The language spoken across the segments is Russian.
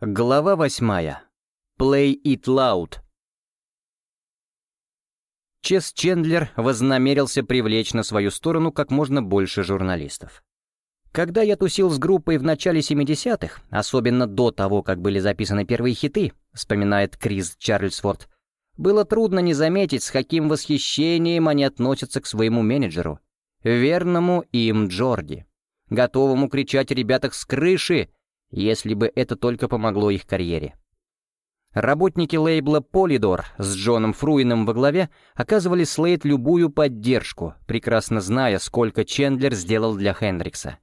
Глава восьмая. Play It Loud. Чес Чендлер вознамерился привлечь на свою сторону как можно больше журналистов. Когда я тусил с группой в начале 70-х, особенно до того, как были записаны первые хиты, вспоминает Крис Чарльзфорд, было трудно не заметить, с каким восхищением они относятся к своему менеджеру, верному им Джорди, готовому кричать ребятах с крыши, если бы это только помогло их карьере. Работники лейбла Polydor с Джоном Фруином во главе оказывали Слейд любую поддержку, прекрасно зная, сколько Чендлер сделал для Хендрикса.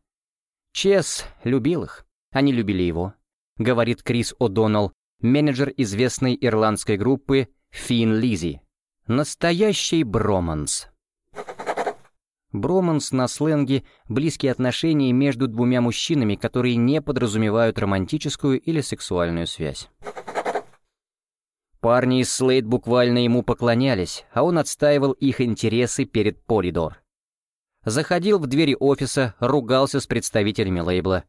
Чес любил их, они любили его, говорит Крис О'Доннелл, менеджер известной ирландской группы Фин Лизи. Настоящий броманс. Броманс на сленге — близкие отношения между двумя мужчинами, которые не подразумевают романтическую или сексуальную связь. Парни из Слейд буквально ему поклонялись, а он отстаивал их интересы перед Полидор. Заходил в двери офиса, ругался с представителями лейбла.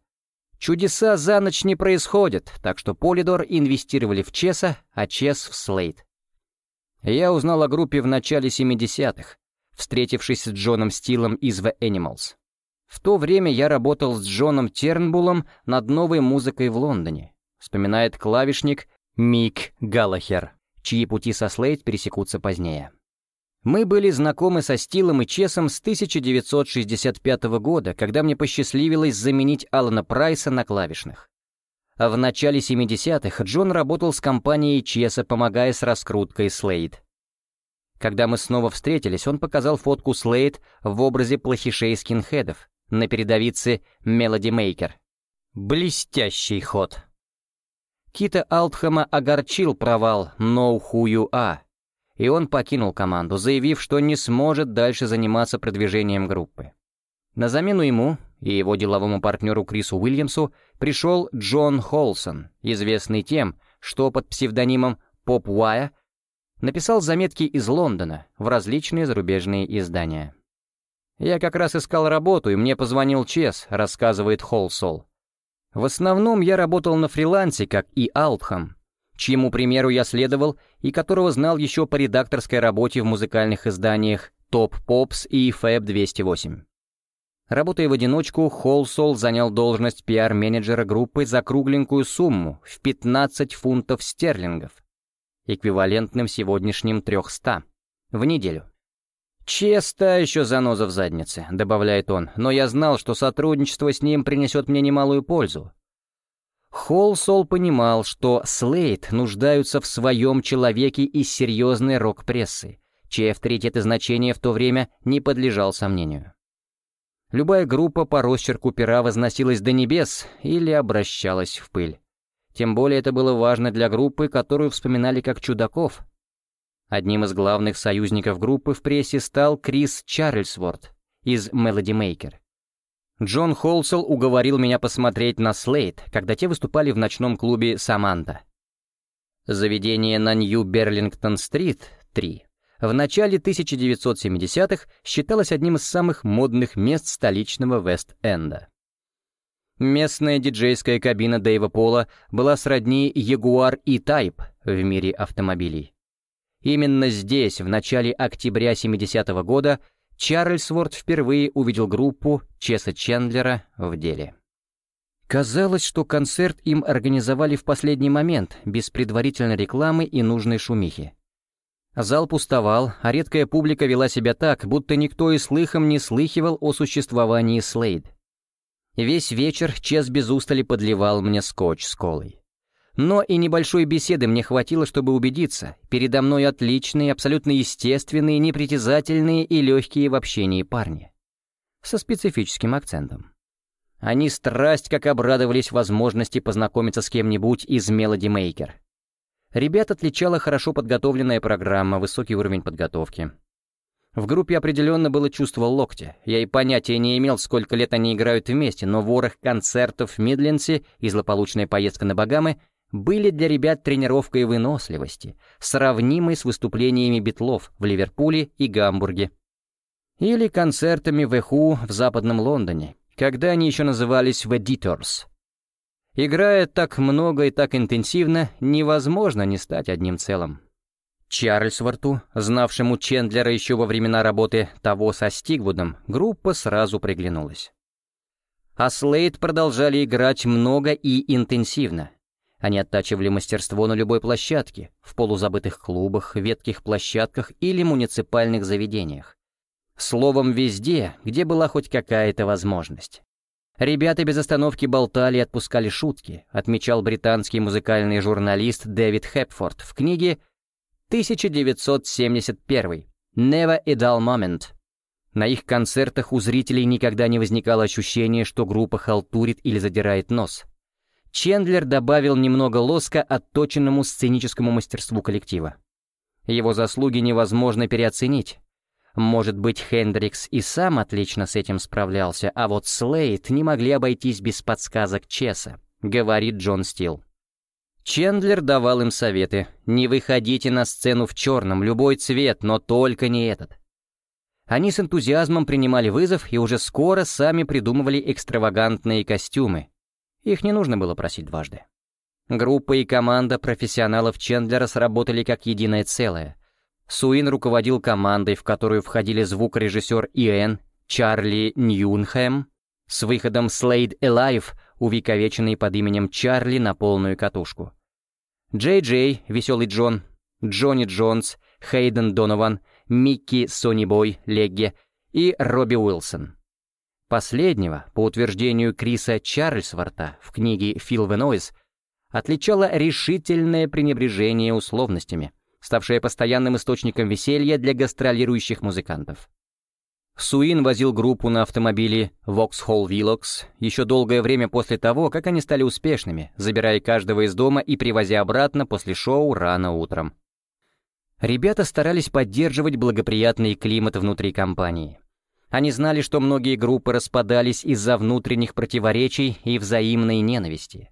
Чудеса за ночь не происходят, так что Полидор инвестировали в Чеса, а Чес в Слейд. Я узнал о группе в начале 70-х, встретившись с Джоном Стилом из The Animals. В то время я работал с Джоном Тернбулом над новой музыкой в Лондоне, вспоминает клавишник Мик Галлахер, чьи пути со Слейд пересекутся позднее. Мы были знакомы со Стилом и Чесом с 1965 года, когда мне посчастливилось заменить Алана Прайса на клавишных. А в начале 70-х Джон работал с компанией Чеса, помогая с раскруткой Слейд. Когда мы снова встретились, он показал фотку Слейд в образе плохишей скинхедов на передовице Melody Maker. Блестящий ход. Кита Алтхэма огорчил провал «No Who You Are», и он покинул команду, заявив, что не сможет дальше заниматься продвижением группы. На замену ему и его деловому партнеру Крису Уильямсу пришел Джон Холсон, известный тем, что под псевдонимом Поп Уайя написал заметки из Лондона в различные зарубежные издания. «Я как раз искал работу, и мне позвонил Чес», — рассказывает Холсол. «В основном я работал на фрилансе, как и Алтхам, чьему примеру я следовал и которого знал еще по редакторской работе в музыкальных изданиях Топ Попс и Fab 208. Работая в одиночку, Холсол занял должность пиар-менеджера группы за кругленькую сумму в 15 фунтов стерлингов, эквивалентным сегодняшним 300, в неделю. «Честа еще заноза в заднице», — добавляет он, «но я знал, что сотрудничество с ним принесет мне немалую пользу». Холсол понимал, что Слейд нуждаются в своем человеке из серьезной рок-прессы, чей авторитет и значение в то время не подлежал сомнению. Любая группа по росчерку пера возносилась до небес или обращалась в пыль. Тем более это было важно для группы, которую вспоминали как чудаков. Одним из главных союзников группы в прессе стал Крис Чарльзворд из Melody Maker. Джон Холсел уговорил меня посмотреть на Слейд, когда те выступали в ночном клубе «Саманта». Заведение на Нью-Берлингтон-стрит, 3, в начале 1970-х считалось одним из самых модных мест столичного Вест-Энда. Местная диджейская кабина Дэйва Пола была сродни Jaguar E-Type в мире автомобилей. Именно здесь, в начале октября 70 -го года, Чарльз Уорд впервые увидел группу Чеса Чендлера в деле. Казалось, что концерт им организовали в последний момент, без предварительной рекламы и нужной шумихи. Зал пустовал, а редкая публика вела себя так, будто никто и слыхом не слыхивал о существовании Слейд. Весь вечер Чес без устали подливал мне скотч с колой. Но и небольшой беседы мне хватило, чтобы убедиться, передо мной отличные, абсолютно естественные, непритязательные и легкие в общении парни. Со специфическим акцентом. Они страсть как обрадовались возможности познакомиться с кем-нибудь из Melody Maker. Ребят отличала хорошо подготовленная программа, высокий уровень подготовки. В группе определенно было чувство локтя. Я и понятия не имел, сколько лет они играют вместе, но ворох концертов в Мидленсе и злополучная поездка на Багамы были для ребят тренировкой выносливости, сравнимой с выступлениями битлов в Ливерпуле и Гамбурге. Или концертами в Эху в Западном Лондоне, когда они еще назывались Detours. Играя так много и так интенсивно, невозможно не стать одним целым. Чарльзворту, знавшему Чендлера еще во времена работы того со Стигвудом, группа сразу приглянулась. А Слейд продолжали играть много и интенсивно. Они оттачивали мастерство на любой площадке, в полузабытых клубах, ветких площадках или муниципальных заведениях. Словом, везде, где была хоть какая-то возможность. Ребята без остановки болтали и отпускали шутки, отмечал британский музыкальный журналист Дэвид Хепфорд в книге 1971 «Never a Dull Moment». На их концертах у зрителей никогда не возникало ощущения, что группа халтурит или задирает нос. Чендлер добавил немного лоска отточенному сценическому мастерству коллектива. Его заслуги невозможно переоценить. Может быть, Хендрикс и сам отлично с этим справлялся, а вот Слейд не могли обойтись без подсказок Чеса, говорит Джон Стил. Чендлер давал им советы. Не выходите на сцену в черном, любой цвет, но только не этот. Они с энтузиазмом принимали вызов и уже скоро сами придумывали экстравагантные костюмы. Их не нужно было просить дважды. Группа и команда профессионалов Чендлера сработали как единое целое — Суин руководил командой, в которую входили звукорежиссер Иэн, Чарли Ньюнхэм, с выходом Slade Alive, увековеченный под именем Чарли на полную катушку. Джей Джей, Веселый Джон, Джонни Джонс, Хейден Донован, Микки Сонибой, Легге и Робби Уилсон. Последнего, по утверждению Криса Чарльзворта в книге «Фил Венойс», отличало решительное пренебрежение условностями ставшая постоянным источником веселья для гастролирующих музыкантов. Суин возил группу на автомобиле Vauxhall Velox еще долгое время после того, как они стали успешными, забирая каждого из дома и привозя обратно после шоу рано утром. Ребята старались поддерживать благоприятный климат внутри компании. Они знали, что многие группы распадались из-за внутренних противоречий и взаимной ненависти.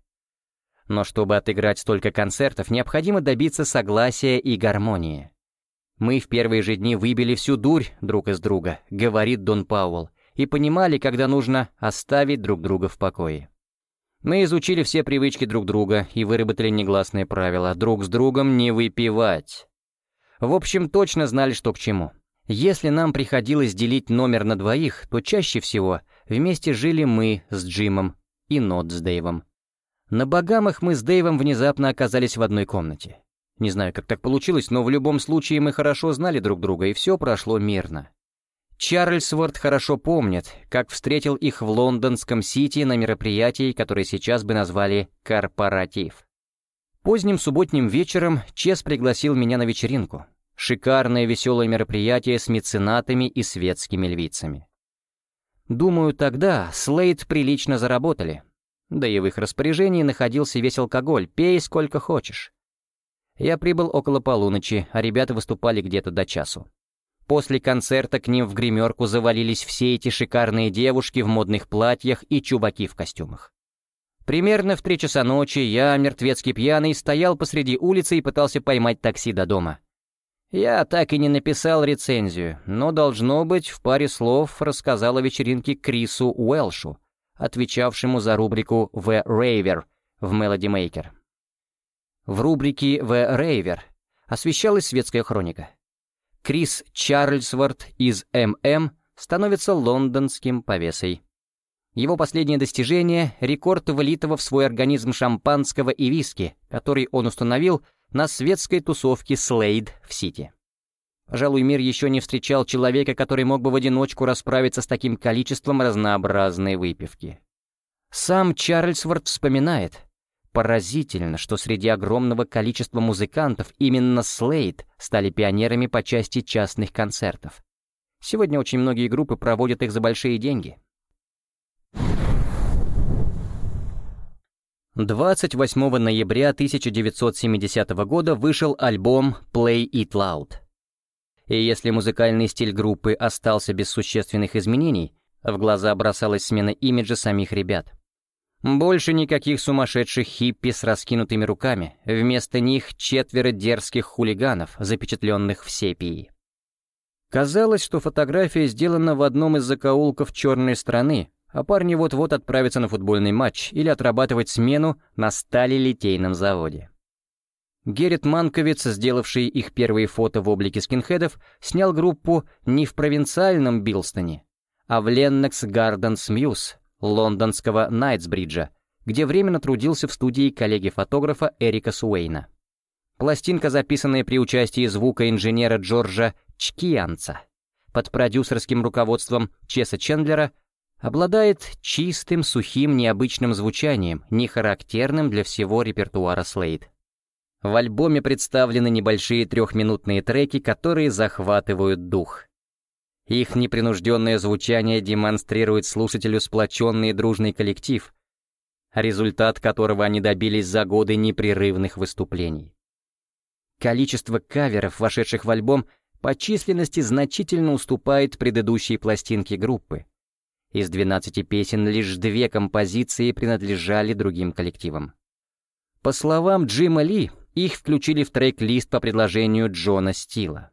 Но чтобы отыграть столько концертов, необходимо добиться согласия и гармонии. «Мы в первые же дни выбили всю дурь друг из друга», — говорит Дон Пауэлл, и понимали, когда нужно оставить друг друга в покое. Мы изучили все привычки друг друга и выработали негласные правила друг с другом не выпивать. В общем, точно знали, что к чему. Если нам приходилось делить номер на двоих, то чаще всего вместе жили мы с Джимом и Нот с Дэйвом. На Багамах мы с Дэйвом внезапно оказались в одной комнате. Не знаю, как так получилось, но в любом случае мы хорошо знали друг друга, и все прошло мирно. Чарльзворд хорошо помнит, как встретил их в лондонском Сити на мероприятии, которое сейчас бы назвали «корпоратив». Поздним субботним вечером Чес пригласил меня на вечеринку. Шикарное веселое мероприятие с меценатами и светскими львицами. Думаю, тогда Слейд прилично заработали, да и в их распоряжении находился весь алкоголь, пей сколько хочешь. Я прибыл около полуночи, а ребята выступали где-то до часу. После концерта к ним в гримерку завалились все эти шикарные девушки в модных платьях и чубаки в костюмах. Примерно в три часа ночи я, мертвецкий пьяный, стоял посреди улицы и пытался поймать такси до дома. Я так и не написал рецензию, но, должно быть, в паре слов рассказал о вечеринке Крису Уэлшу, отвечавшему за рубрику «The Raver» в Melody Maker. В рубрике «The Raver» освещалась светская хроника. Крис Чарльзворт из ММ становится лондонским повесой. Его последнее достижение — рекорд влитого в свой организм шампанского и виски, который он установил на светской тусовке Слейд в Сити. Пожалуй, мир еще не встречал человека, который мог бы в одиночку расправиться с таким количеством разнообразной выпивки. Сам Чарльзворд вспоминает. Поразительно, что среди огромного количества музыкантов именно Слейд стали пионерами по части частных концертов. Сегодня очень многие группы проводят их за большие деньги. 28 ноября 1970 года вышел альбом «Play It Loud». И если музыкальный стиль группы остался без существенных изменений, в глаза бросалась смена имиджа самих ребят. Больше никаких сумасшедших хиппи с раскинутыми руками, вместо них четверо дерзких хулиганов, запечатленных в сепии. Казалось, что фотография сделана в одном из закоулков черной страны, а парни вот-вот отправятся на футбольный матч или отрабатывать смену на сталелитейном заводе. Геррит Манковиц, сделавший их первые фото в облике скинхедов, снял группу не в провинциальном Билстоне, а в Леннокс Гарденс Мьюз, лондонского Найтсбриджа, где временно трудился в студии коллеги-фотографа Эрика Суэйна. Пластинка, записанная при участии звукоинженера Джорджа Чкианца под продюсерским руководством Чеса Чендлера, обладает чистым, сухим, необычным звучанием, не характерным для всего репертуара Слейд. В альбоме представлены небольшие трехминутные треки, которые захватывают дух. Их непринужденное звучание демонстрирует слушателю сплоченный и дружный коллектив, результат которого они добились за годы непрерывных выступлений. Количество каверов, вошедших в альбом, по численности значительно уступает предыдущей пластинке группы. Из 12 песен лишь две композиции принадлежали другим коллективам. По словам Джима Ли, их включили в трек-лист по предложению Джона Стила.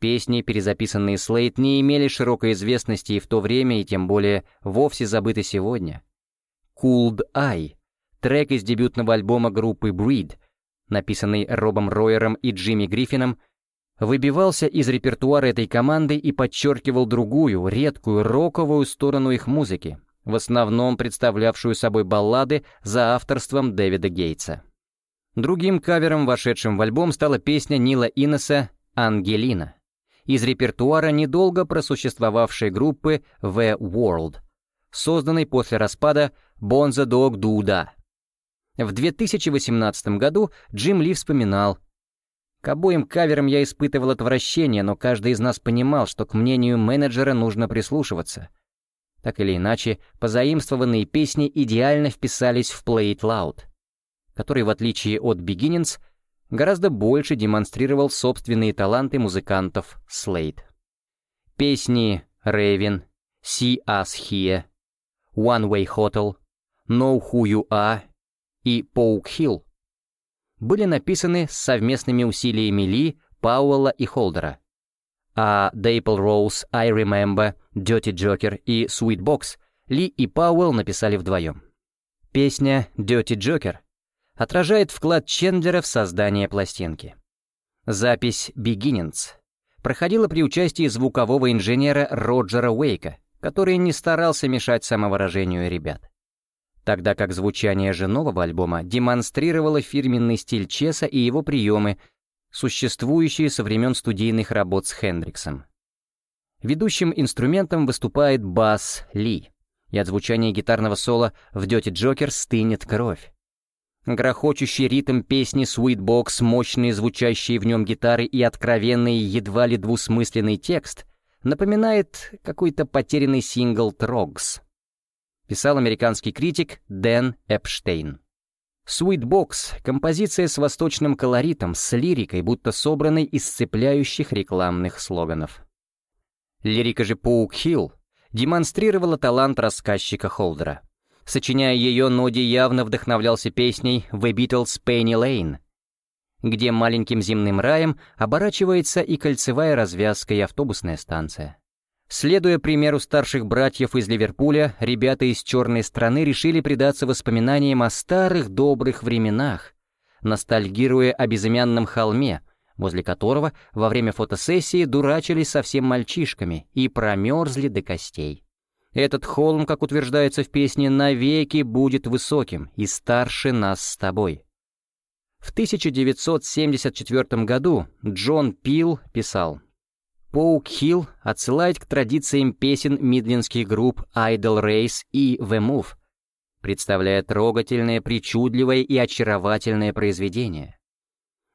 Песни, перезаписанные Слейд, не имели широкой известности и в то время, и тем более вовсе забыты сегодня. «Cooled Eye» — трек из дебютного альбома группы Breed, написанный Робом Ройером и Джимми Гриффином, выбивался из репертуара этой команды и подчеркивал другую, редкую, роковую сторону их музыки, в основном представлявшую собой баллады за авторством Дэвида Гейтса. Другим кавером, вошедшим в альбом, стала песня Нила Иннеса «Ангелина» из репертуара недолго просуществовавшей группы The World, созданной после распада Bonza Dog Dooda. В 2018 году Джим Ли вспоминал, «К обоим каверам я испытывал отвращение, но каждый из нас понимал, что к мнению менеджера нужно прислушиваться. Так или иначе, позаимствованные песни идеально вписались в Play It Loud который, в отличие от Beginnings, гораздо больше демонстрировал собственные таланты музыкантов Slade. Песни Raven, See Us Here, One Way Hotel, Know Who You Are и Poke Hill были написаны совместными усилиями Ли, Пауэлла и Холдера, а Dapple Rose, I Remember, Dirty Joker и Sweet Box Ли и Пауэлл написали вдвоем. Песня Dirty Joker отражает вклад Чендлера в создание пластинки. Запись «Beginnings» проходила при участии звукового инженера Роджера Уэйка, который не старался мешать самовыражению ребят. Тогда как звучание же нового альбома демонстрировало фирменный стиль Чеса и его приемы, существующие со времен студийных работ с Хендриксом. Ведущим инструментом выступает бас Ли, и от звучания гитарного соло в «Дете Джокер» стынет кровь. Грохочущий ритм песни «Sweetbox», мощные звучащие в нем гитары и откровенный, едва ли двусмысленный текст напоминает какой-то потерянный сингл «Трогс», писал американский критик Дэн Эпштейн. «Sweetbox» — композиция с восточным колоритом, с лирикой, будто собранной из сцепляющих рекламных слоганов. Лирика же «Поук Хилл» демонстрировала талант рассказчика Холдера — Сочиняя ее, Ноди явно вдохновлялся песней «The Beatles Penny Lane», где маленьким земным раем оборачивается и кольцевая развязка и автобусная станция. Следуя примеру старших братьев из Ливерпуля, ребята из «Черной страны» решили предаться воспоминаниям о старых добрых временах, ностальгируя о безымянном холме, возле которого во время фотосессии дурачились совсем мальчишками и промерзли до костей. Этот холм, как утверждается в песне, навеки будет высоким и старше нас с тобой. В 1974 году Джон Пил писал «Поук Хилл отсылает к традициям песен мидлинских групп Idle Race и The Move, представляя трогательное, причудливое и очаровательное произведение.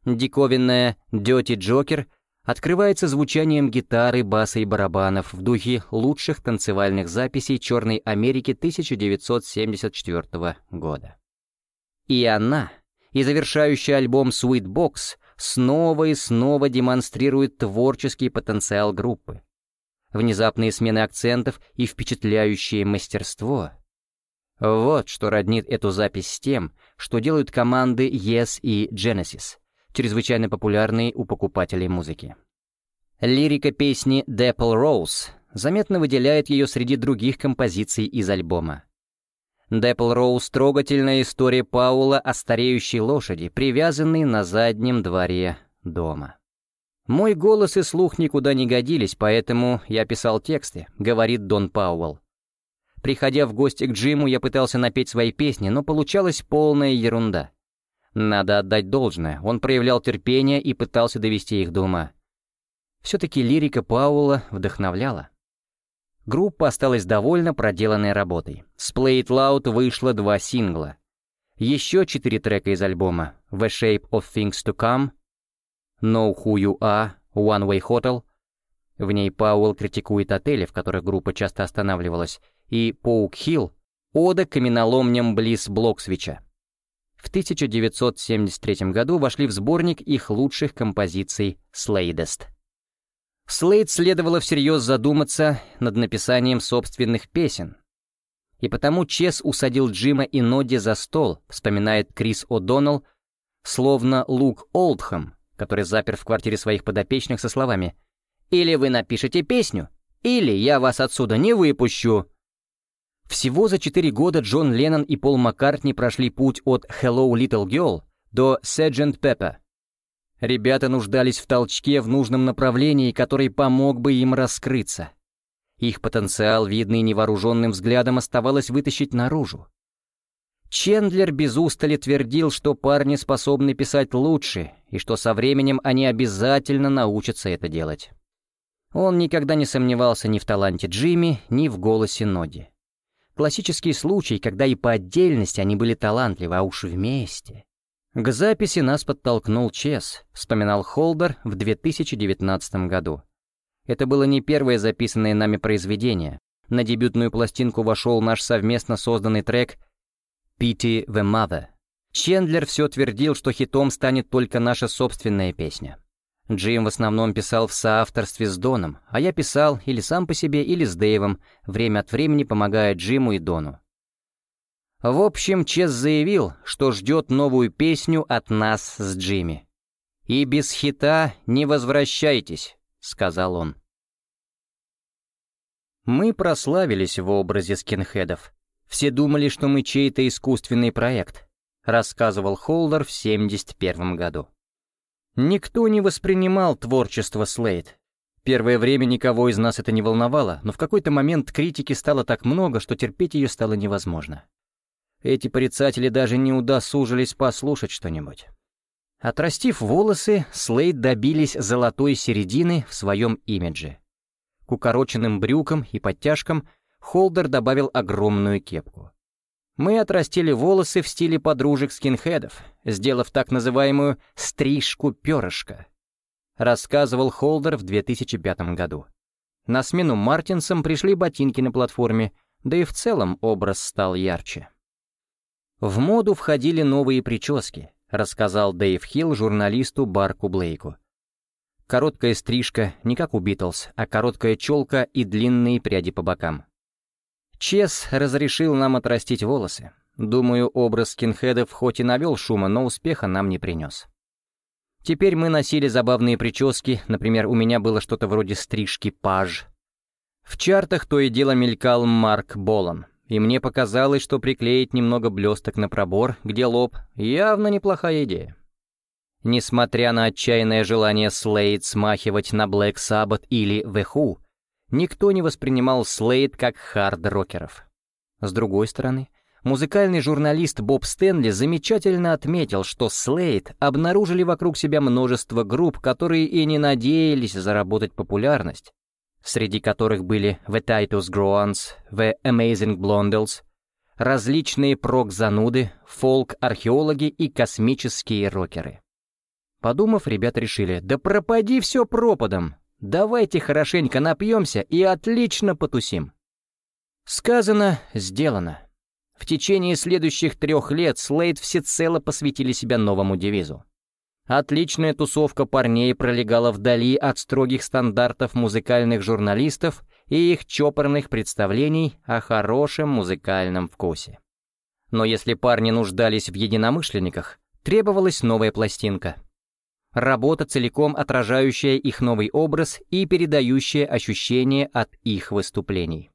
Диковинное «Dirty Joker» открывается звучанием гитары, баса и барабанов в духе лучших танцевальных записей Черной Америки 1974 года. И она, и завершающий альбом Sweet Box, снова и снова демонстрирует творческий потенциал группы. Внезапные смены акцентов и впечатляющее мастерство. Вот что роднит эту запись с тем, что делают команды Yes и Genesis — чрезвычайно популярный у покупателей музыки. Лирика песни «Dapple Rose» заметно выделяет ее среди других композиций из альбома. Дэпл Роуз — трогательная история Паула о стареющей лошади, привязанной на заднем дворе дома. «Мой голос и слух никуда не годились, поэтому я писал тексты», — говорит Дон Пауэлл. Приходя в гости к Джиму, я пытался напеть свои песни, но получалась полная ерунда. Надо отдать должное, он проявлял терпение и пытался довести их до ума. Все-таки лирика Пауэлла вдохновляла. Группа осталась довольна проделанной работой. С Play It Loud вышло два сингла. Еще четыре трека из альбома «The Shape of Things to Come», «Know Who You Are», «One Way Hotel». В ней Пауэлл критикует отели, в которых группа часто останавливалась, и «Поук Хилл» — ода каменоломням близ Блоксвича. В 1973 году вошли в сборник их лучших композиций «Sladest». Слейд следовало всерьез задуматься над написанием собственных песен. И потому Чес усадил Джима и Нодди за стол, вспоминает Крис О'Доннелл, словно Лук Олдхэм, который запер в квартире своих подопечных со словами «Или вы напишете песню, или я вас отсюда не выпущу». Всего за четыре года Джон Леннон и Пол Маккартни прошли путь от «Hello, Little Girl» до «Sgt. Pepper», Ребята нуждались в толчке в нужном направлении, который помог бы им раскрыться. Их потенциал, видный невооруженным взглядом, оставалось вытащить наружу. Чендлер без устали твердил, что парни способны писать лучше, и что со временем они обязательно научатся это делать. Он никогда не сомневался ни в таланте Джимми, ни в голосе Ноди. Классический случай, когда и по отдельности они были талантливы, а уж вместе. К записи нас подтолкнул Чес, вспоминал Холдер в 2019 году. Это было не первое записанное нами произведение. На дебютную пластинку вошел наш совместно созданный трек «Pity the Mother». Чендлер все твердил, что хитом станет только наша собственная песня. Джим в основном писал в соавторстве с Доном, а я писал или сам по себе, или с Дэйвом, время от времени помогая Джиму и Дону. В общем, Чес заявил, что ждет новую песню от нас с Джимми. «И без хита не возвращайтесь», — сказал он. Мы прославились в образе скинхедов. Все думали, что мы чей-то искусственный проект, рассказывал Холдер в 71 году. Никто не воспринимал творчество Слейд. Первое время никого из нас это не волновало, но в какой-то момент критики стало так много, что терпеть ее стало невозможно. Эти порицатели даже не удосужились послушать что-нибудь. Отрастив волосы, Слейд добились золотой середины в своем имидже. К укороченным брюкам и подтяжкам Холдер добавил огромную кепку. Мы отрастили волосы в стиле подружек скинхедов, сделав так называемую «стрижку перышка», рассказывал Холдер в 2005 году. На смену Мартинсам пришли ботинки на платформе, да и в целом образ стал ярче. В моду входили новые прически, рассказал Дэйв Хилл журналисту Барку Блейку. Короткая стрижка, не как у Битлз, а короткая челка и длинные пряди по бокам. Чес разрешил нам отрастить волосы. Думаю, образ скинхедов хоть и навел шума, но успеха нам не принес. Теперь мы носили забавные прически, например, у меня было что-то вроде стрижки паж. В чартах то и дело мелькал Марк Болан, и мне показалось, что приклеить немного блесток на пробор, где лоб, явно неплохая идея. Несмотря на отчаянное желание Слейд смахивать на Black Sabbath или Who, никто не воспринимал Слейд как хард-рокеров. С другой стороны, музыкальный журналист Боб Стэнли замечательно отметил, что Слейд обнаружили вокруг себя множество групп, которые и не надеялись заработать популярность, среди которых были The Titus Groans, The Amazing Blondels, различные прок-зануды, фолк-археологи и космические рокеры. Подумав, ребята решили, да пропади все пропадом, давайте хорошенько напьемся и отлично потусим. Сказано, сделано. В течение следующих трех лет Слейд всецело посвятили себя новому девизу. Отличная тусовка парней пролегала вдали от строгих стандартов музыкальных журналистов и их чопорных представлений о хорошем музыкальном вкусе. Но если парни нуждались в единомышленниках, требовалась новая пластинка. Работа, целиком отражающая их новый образ и передающая ощущения от их выступлений.